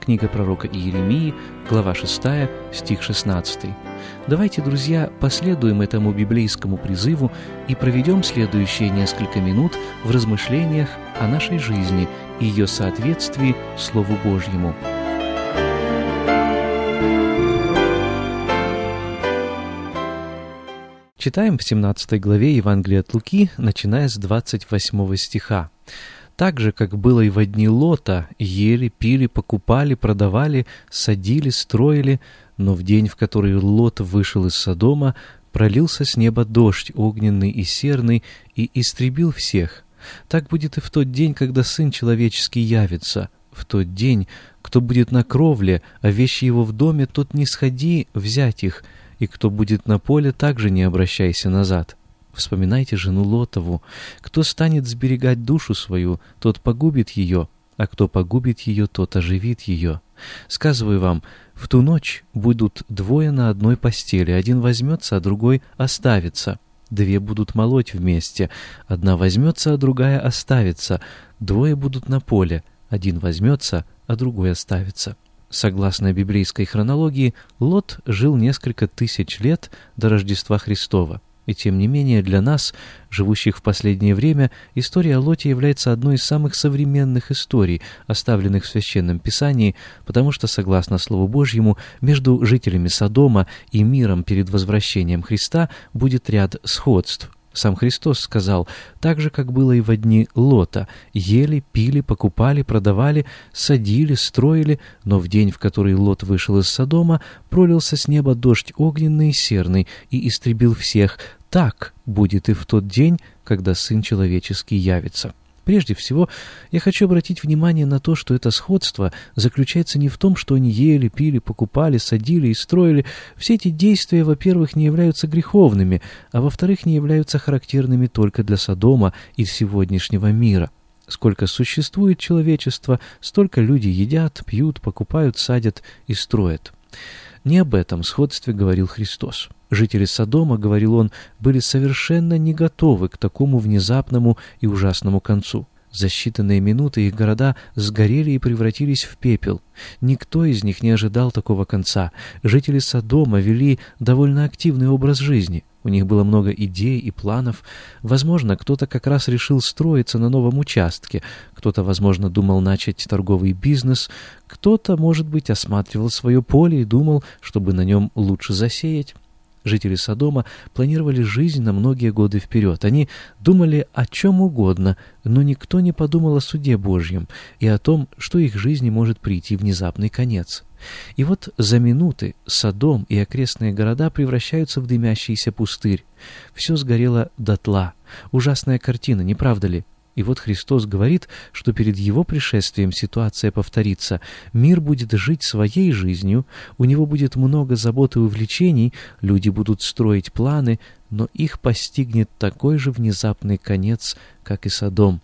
Книга пророка Иеремии, глава 6, стих 16. Давайте, друзья, последуем этому библейскому призыву и проведем следующие несколько минут в размышлениях о нашей жизни и ее соответствии Слову Божьему. Читаем в 17 главе Евангелия от Луки, начиная с 28 стиха. Так же, как было и в дни Лота, ели, пили, покупали, продавали, садили, строили, но в день, в который Лот вышел из Содома, пролился с неба дождь огненный и серный и истребил всех. Так будет и в тот день, когда Сын Человеческий явится. В тот день, кто будет на кровле, а вещи его в доме, тот не сходи взять их, и кто будет на поле, также не обращайся назад. Вспоминайте жену Лотову. Кто станет сберегать душу свою, тот погубит ее, а кто погубит ее, тот оживит ее. Сказываю вам, в ту ночь будут двое на одной постели, один возьмется, а другой оставится. Две будут молоть вместе, одна возьмется, а другая оставится. Двое будут на поле, один возьмется, а другой оставится. Согласно библейской хронологии, Лот жил несколько тысяч лет до Рождества Христова. И тем не менее для нас, живущих в последнее время, история о Лоте является одной из самых современных историй, оставленных в Священном Писании, потому что, согласно Слову Божьему, между жителями Содома и миром перед возвращением Христа будет ряд сходств – сам Христос сказал, так же, как было и в дни Лота, ели, пили, покупали, продавали, садили, строили, но в день, в который Лот вышел из Содома, пролился с неба дождь огненный и серный и истребил всех. Так будет и в тот день, когда Сын Человеческий явится. Прежде всего, я хочу обратить внимание на то, что это сходство заключается не в том, что они ели, пили, покупали, садили и строили. Все эти действия, во-первых, не являются греховными, а во-вторых, не являются характерными только для Содома и сегодняшнего мира. Сколько существует человечество, столько люди едят, пьют, покупают, садят и строят. Не об этом сходстве говорил Христос. Жители Содома, говорил он, были совершенно не готовы к такому внезапному и ужасному концу. За считанные минуты их города сгорели и превратились в пепел. Никто из них не ожидал такого конца. Жители Содома вели довольно активный образ жизни. У них было много идей и планов. Возможно, кто-то как раз решил строиться на новом участке, кто-то, возможно, думал начать торговый бизнес, кто-то, может быть, осматривал свое поле и думал, чтобы на нем лучше засеять. Жители Содома планировали жизнь на многие годы вперед. Они думали о чем угодно, но никто не подумал о суде Божьем и о том, что их жизни может прийти внезапный конец. И вот за минуты Содом и окрестные города превращаются в дымящийся пустырь. Все сгорело дотла. Ужасная картина, не правда ли? И вот Христос говорит, что перед Его пришествием ситуация повторится. Мир будет жить своей жизнью, у него будет много забот и увлечений, люди будут строить планы, но их постигнет такой же внезапный конец, как и Содом.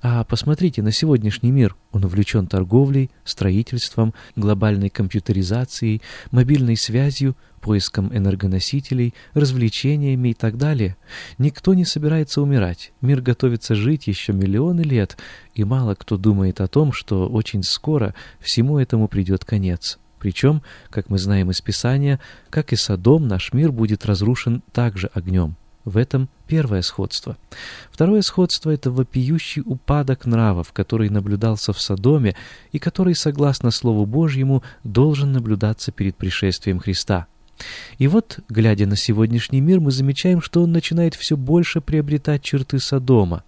А посмотрите на сегодняшний мир. Он увлечен торговлей, строительством, глобальной компьютеризацией, мобильной связью, поиском энергоносителей, развлечениями и так далее. Никто не собирается умирать. Мир готовится жить еще миллионы лет, и мало кто думает о том, что очень скоро всему этому придет конец. Причем, как мы знаем из Писания, как и Содом, наш мир будет разрушен также огнем. В этом первое сходство. Второе сходство — это вопиющий упадок нравов, который наблюдался в Содоме и который, согласно Слову Божьему, должен наблюдаться перед пришествием Христа. И вот, глядя на сегодняшний мир, мы замечаем, что он начинает все больше приобретать черты Содома.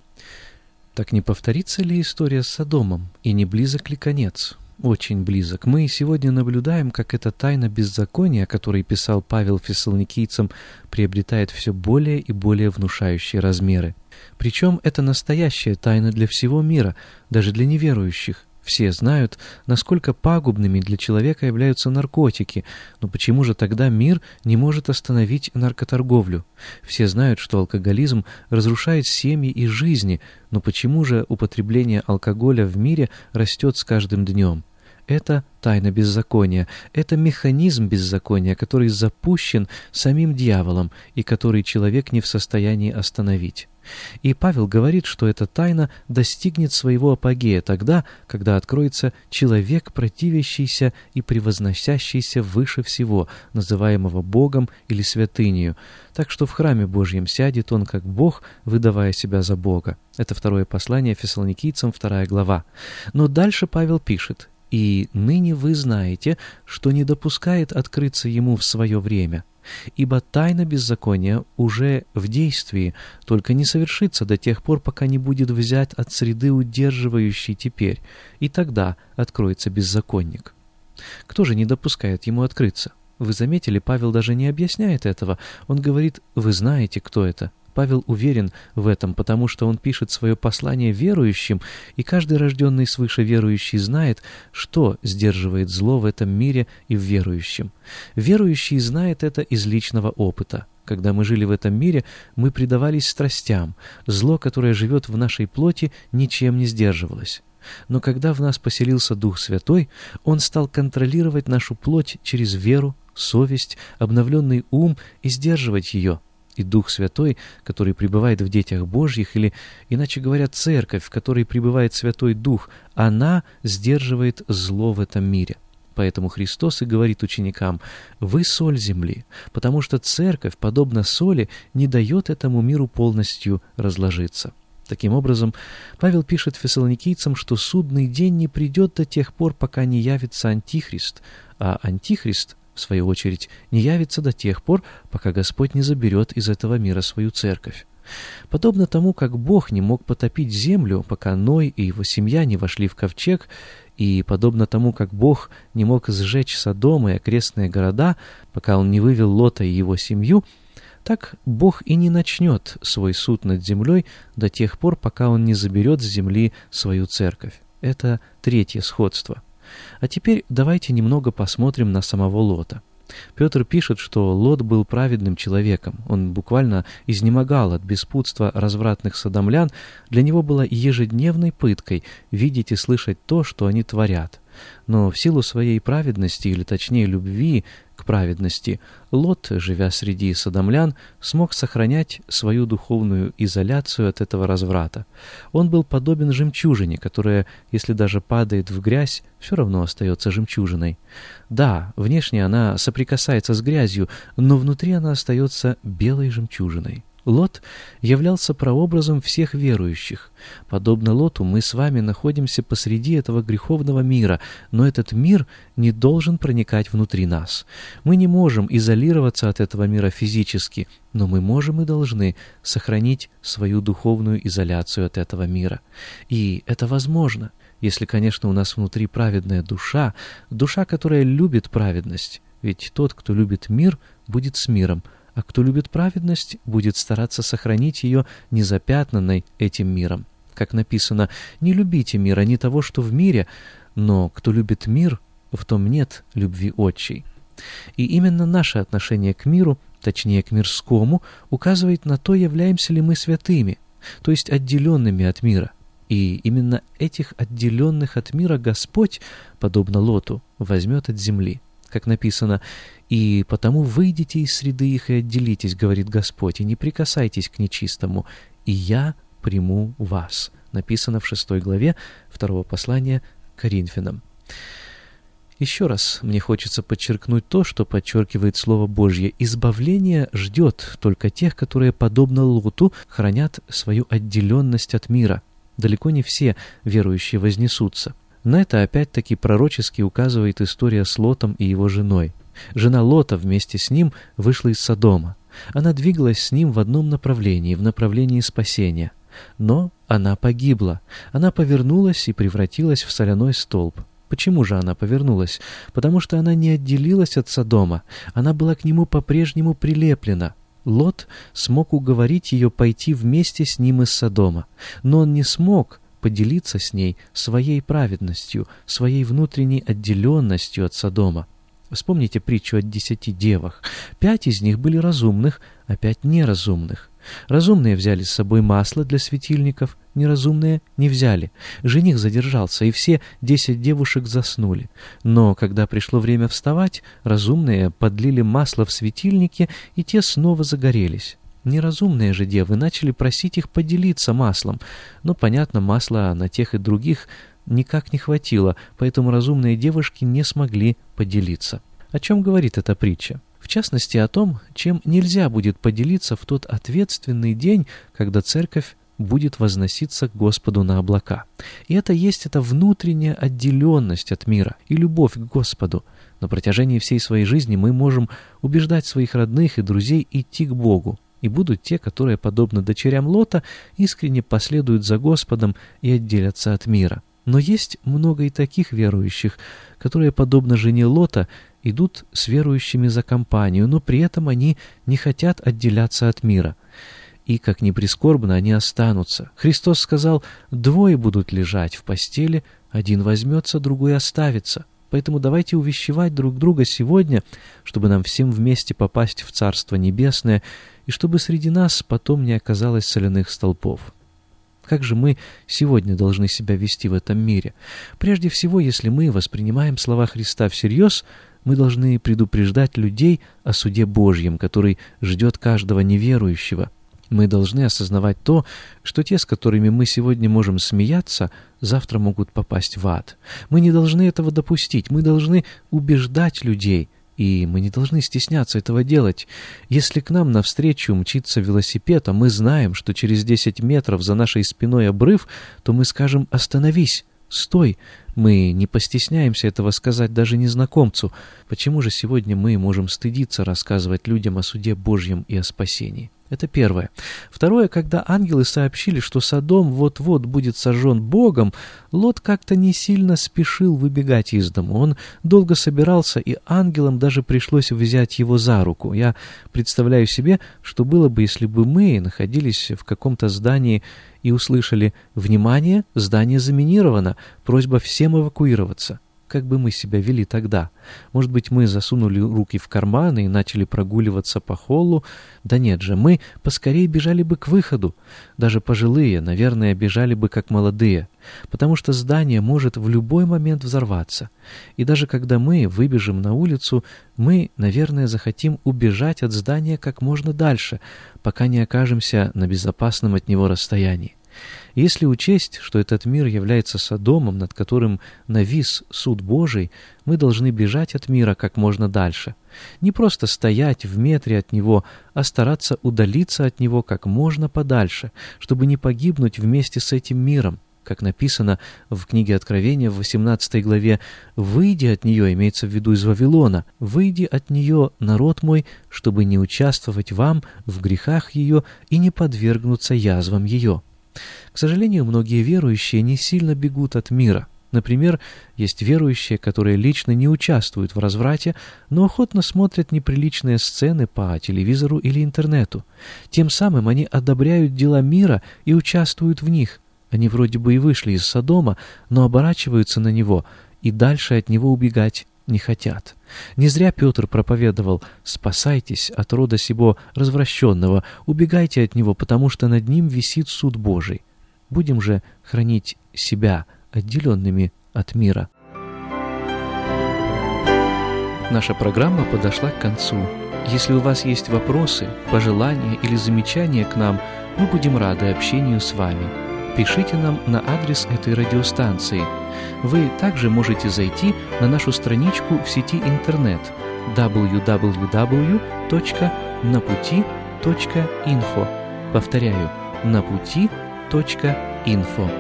Так не повторится ли история с Содомом, и не близок ли конец? Очень близок. Мы сегодня наблюдаем, как эта тайна беззакония, о которой писал Павел фессалоникийцам, приобретает все более и более внушающие размеры. Причем это настоящая тайна для всего мира, даже для неверующих. Все знают, насколько пагубными для человека являются наркотики, но почему же тогда мир не может остановить наркоторговлю? Все знают, что алкоголизм разрушает семьи и жизни, но почему же употребление алкоголя в мире растет с каждым днем? Это тайна беззакония, это механизм беззакония, который запущен самим дьяволом и который человек не в состоянии остановить. И Павел говорит, что эта тайна достигнет своего апогея тогда, когда откроется человек, противящийся и превозносящийся выше всего, называемого Богом или святынею. Так что в храме Божьем сядет он как Бог, выдавая себя за Бога. Это второе послание Фессалоникийцам, вторая глава. Но дальше Павел пишет и ныне вы знаете, что не допускает открыться ему в свое время. Ибо тайна беззакония уже в действии, только не совершится до тех пор, пока не будет взят от среды, удерживающей теперь, и тогда откроется беззаконник. Кто же не допускает ему открыться? Вы заметили, Павел даже не объясняет этого. Он говорит, вы знаете, кто это. Павел уверен в этом, потому что он пишет свое послание верующим, и каждый рожденный свыше верующий знает, что сдерживает зло в этом мире и в верующем. Верующий знает это из личного опыта. Когда мы жили в этом мире, мы предавались страстям. Зло, которое живет в нашей плоти, ничем не сдерживалось. Но когда в нас поселился Дух Святой, Он стал контролировать нашу плоть через веру, совесть, обновленный ум и сдерживать ее – и Дух Святой, который пребывает в детях Божьих, или, иначе говоря, Церковь, в которой пребывает Святой Дух, она сдерживает зло в этом мире. Поэтому Христос и говорит ученикам, «Вы соль земли, потому что Церковь, подобно соли, не дает этому миру полностью разложиться». Таким образом, Павел пишет фессалоникийцам, что судный день не придет до тех пор, пока не явится Антихрист, а Антихрист в свою очередь, не явится до тех пор, пока Господь не заберет из этого мира свою церковь. Подобно тому, как Бог не мог потопить землю, пока Ной и его семья не вошли в ковчег, и подобно тому, как Бог не мог сжечь Содом и окрестные города, пока Он не вывел Лота и его семью, так Бог и не начнет свой суд над землей до тех пор, пока Он не заберет с земли свою церковь. Это третье сходство. А теперь давайте немного посмотрим на самого Лота. Петр пишет, что Лот был праведным человеком. Он буквально изнемогал от беспутства развратных садомлян. Для него было ежедневной пыткой видеть и слышать то, что они творят. Но в силу своей праведности, или точнее любви к праведности, Лот, живя среди садомлян, смог сохранять свою духовную изоляцию от этого разврата. Он был подобен жемчужине, которая, если даже падает в грязь, все равно остается жемчужиной. Да, внешне она соприкасается с грязью, но внутри она остается белой жемчужиной. Лот являлся прообразом всех верующих. Подобно Лоту, мы с вами находимся посреди этого греховного мира, но этот мир не должен проникать внутри нас. Мы не можем изолироваться от этого мира физически, но мы можем и должны сохранить свою духовную изоляцию от этого мира. И это возможно, если, конечно, у нас внутри праведная душа, душа, которая любит праведность. Ведь тот, кто любит мир, будет с миром, а кто любит праведность, будет стараться сохранить ее незапятнанной этим миром. Как написано, «Не любите мира, не того, что в мире, но кто любит мир, в том нет любви отчей». И именно наше отношение к миру, точнее к мирскому, указывает на то, являемся ли мы святыми, то есть отделенными от мира. И именно этих отделенных от мира Господь, подобно Лоту, возьмет от земли как написано, «И потому выйдите из среды их и отделитесь, — говорит Господь, — и не прикасайтесь к нечистому, и я приму вас». Написано в шестой главе второго послания Коринфянам. Еще раз мне хочется подчеркнуть то, что подчеркивает Слово Божье. Избавление ждет только тех, которые, подобно Лоту, хранят свою отделенность от мира. Далеко не все верующие вознесутся. На это опять-таки пророчески указывает история с Лотом и его женой. Жена Лота вместе с ним вышла из Содома. Она двигалась с ним в одном направлении, в направлении спасения. Но она погибла. Она повернулась и превратилась в соляной столб. Почему же она повернулась? Потому что она не отделилась от Содома. Она была к нему по-прежнему прилеплена. Лот смог уговорить ее пойти вместе с ним из Содома. Но он не смог, поделиться с ней своей праведностью, своей внутренней отделенностью от Содома. Вспомните притчу о десяти девах. Пять из них были разумных, а пять неразумных. Разумные взяли с собой масло для светильников, неразумные не взяли. Жених задержался, и все десять девушек заснули. Но когда пришло время вставать, разумные подлили масло в светильники, и те снова загорелись. Неразумные же девы начали просить их поделиться маслом, но, понятно, масла на тех и других никак не хватило, поэтому разумные девушки не смогли поделиться. О чем говорит эта притча? В частности, о том, чем нельзя будет поделиться в тот ответственный день, когда церковь будет возноситься к Господу на облака. И это есть эта внутренняя отделенность от мира и любовь к Господу. На протяжении всей своей жизни мы можем убеждать своих родных и друзей идти к Богу, и будут те, которые, подобно дочерям Лота, искренне последуют за Господом и отделятся от мира. Но есть много и таких верующих, которые, подобно жене Лота, идут с верующими за компанию, но при этом они не хотят отделяться от мира. И, как ни прискорбно, они останутся. Христос сказал, двое будут лежать в постели, один возьмется, другой оставится. Поэтому давайте увещевать друг друга сегодня, чтобы нам всем вместе попасть в Царство Небесное и чтобы среди нас потом не оказалось соляных столпов. Как же мы сегодня должны себя вести в этом мире? Прежде всего, если мы воспринимаем слова Христа всерьез, мы должны предупреждать людей о суде Божьем, который ждет каждого неверующего. Мы должны осознавать то, что те, с которыми мы сегодня можем смеяться, завтра могут попасть в ад. Мы не должны этого допустить, мы должны убеждать людей – и мы не должны стесняться этого делать. Если к нам навстречу мчится велосипед, а мы знаем, что через 10 метров за нашей спиной обрыв, то мы скажем «Остановись! Стой!» Мы не постесняемся этого сказать даже незнакомцу. Почему же сегодня мы можем стыдиться рассказывать людям о суде Божьем и о спасении? Это первое. Второе, когда ангелы сообщили, что Содом вот-вот будет сожжен Богом, Лот как-то не сильно спешил выбегать из дома. Он долго собирался, и ангелам даже пришлось взять его за руку. Я представляю себе, что было бы, если бы мы находились в каком-то здании и услышали «Внимание! Здание заминировано! Просьба всем эвакуироваться!» Как бы мы себя вели тогда? Может быть, мы засунули руки в карманы и начали прогуливаться по холлу? Да нет же, мы поскорее бежали бы к выходу. Даже пожилые, наверное, бежали бы как молодые, потому что здание может в любой момент взорваться. И даже когда мы выбежим на улицу, мы, наверное, захотим убежать от здания как можно дальше, пока не окажемся на безопасном от него расстоянии. Если учесть, что этот мир является Содомом, над которым навис суд Божий, мы должны бежать от мира как можно дальше. Не просто стоять в метре от него, а стараться удалиться от него как можно подальше, чтобы не погибнуть вместе с этим миром. Как написано в книге Откровения в 18 главе, «Выйди от нее» имеется в виду из Вавилона, «Выйди от нее, народ мой, чтобы не участвовать вам в грехах ее и не подвергнуться язвам ее». К сожалению, многие верующие не сильно бегут от мира. Например, есть верующие, которые лично не участвуют в разврате, но охотно смотрят неприличные сцены по телевизору или интернету. Тем самым они одобряют дела мира и участвуют в них. Они вроде бы и вышли из Содома, но оборачиваются на него и дальше от него убегать не хотят. Не зря Петр проповедовал «Спасайтесь от рода сего развращенного, убегайте от него, потому что над ним висит суд Божий». Будем же хранить себя отделенными от мира. Наша программа подошла к концу. Если у вас есть вопросы, пожелания или замечания к нам, мы будем рады общению с вами. Пишите нам на адрес этой радиостанции. Вы также можете зайти на нашу страничку в сети интернет www.naputi.info. Повторяю, напути.info info.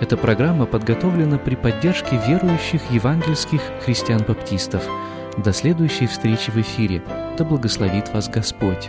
Эта программа подготовлена при поддержке верующих евангельских христиан-баптистов. До следующей встречи в эфире. Да благословит вас Господь!